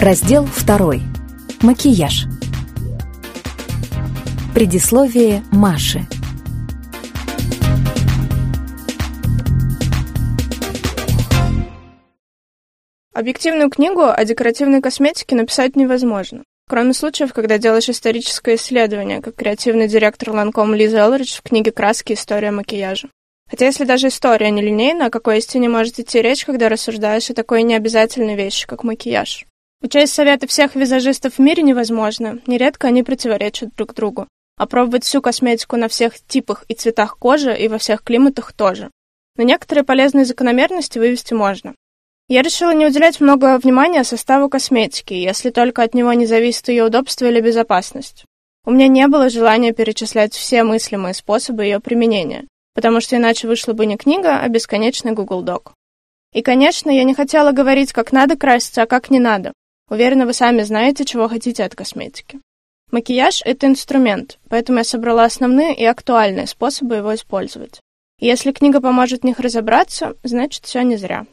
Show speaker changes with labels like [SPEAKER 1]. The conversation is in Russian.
[SPEAKER 1] Раздел 2. Макияж. Предисловие Маши.
[SPEAKER 2] Объективную книгу о декоративной косметике написать невозможно. Кроме случаев, когда делаешь историческое исследование, как креативный директор Ланком Лиза Элридж в книге «Краски. История макияжа». Хотя если даже история не линейна, о какой истине может идти речь, когда рассуждаешь о такой необязательной вещи, как макияж? Учесть советы всех визажистов в мире невозможно, нередко они противоречат друг другу. А пробовать всю косметику на всех типах и цветах кожи и во всех климатах тоже. Но некоторые полезные закономерности вывести можно. Я решила не уделять много внимания составу косметики, если только от него не зависит ее удобство или безопасность. У меня не было желания перечислять все мыслимые способы ее применения, потому что иначе вышла бы не книга, а бесконечный Google Doc. И, конечно, я не хотела говорить, как надо краситься, а как не надо. Уверена, вы сами знаете, чего хотите от косметики. Макияж – это инструмент, поэтому я собрала основные и актуальные способы его использовать. И если книга поможет в них разобраться, значит, все не зря.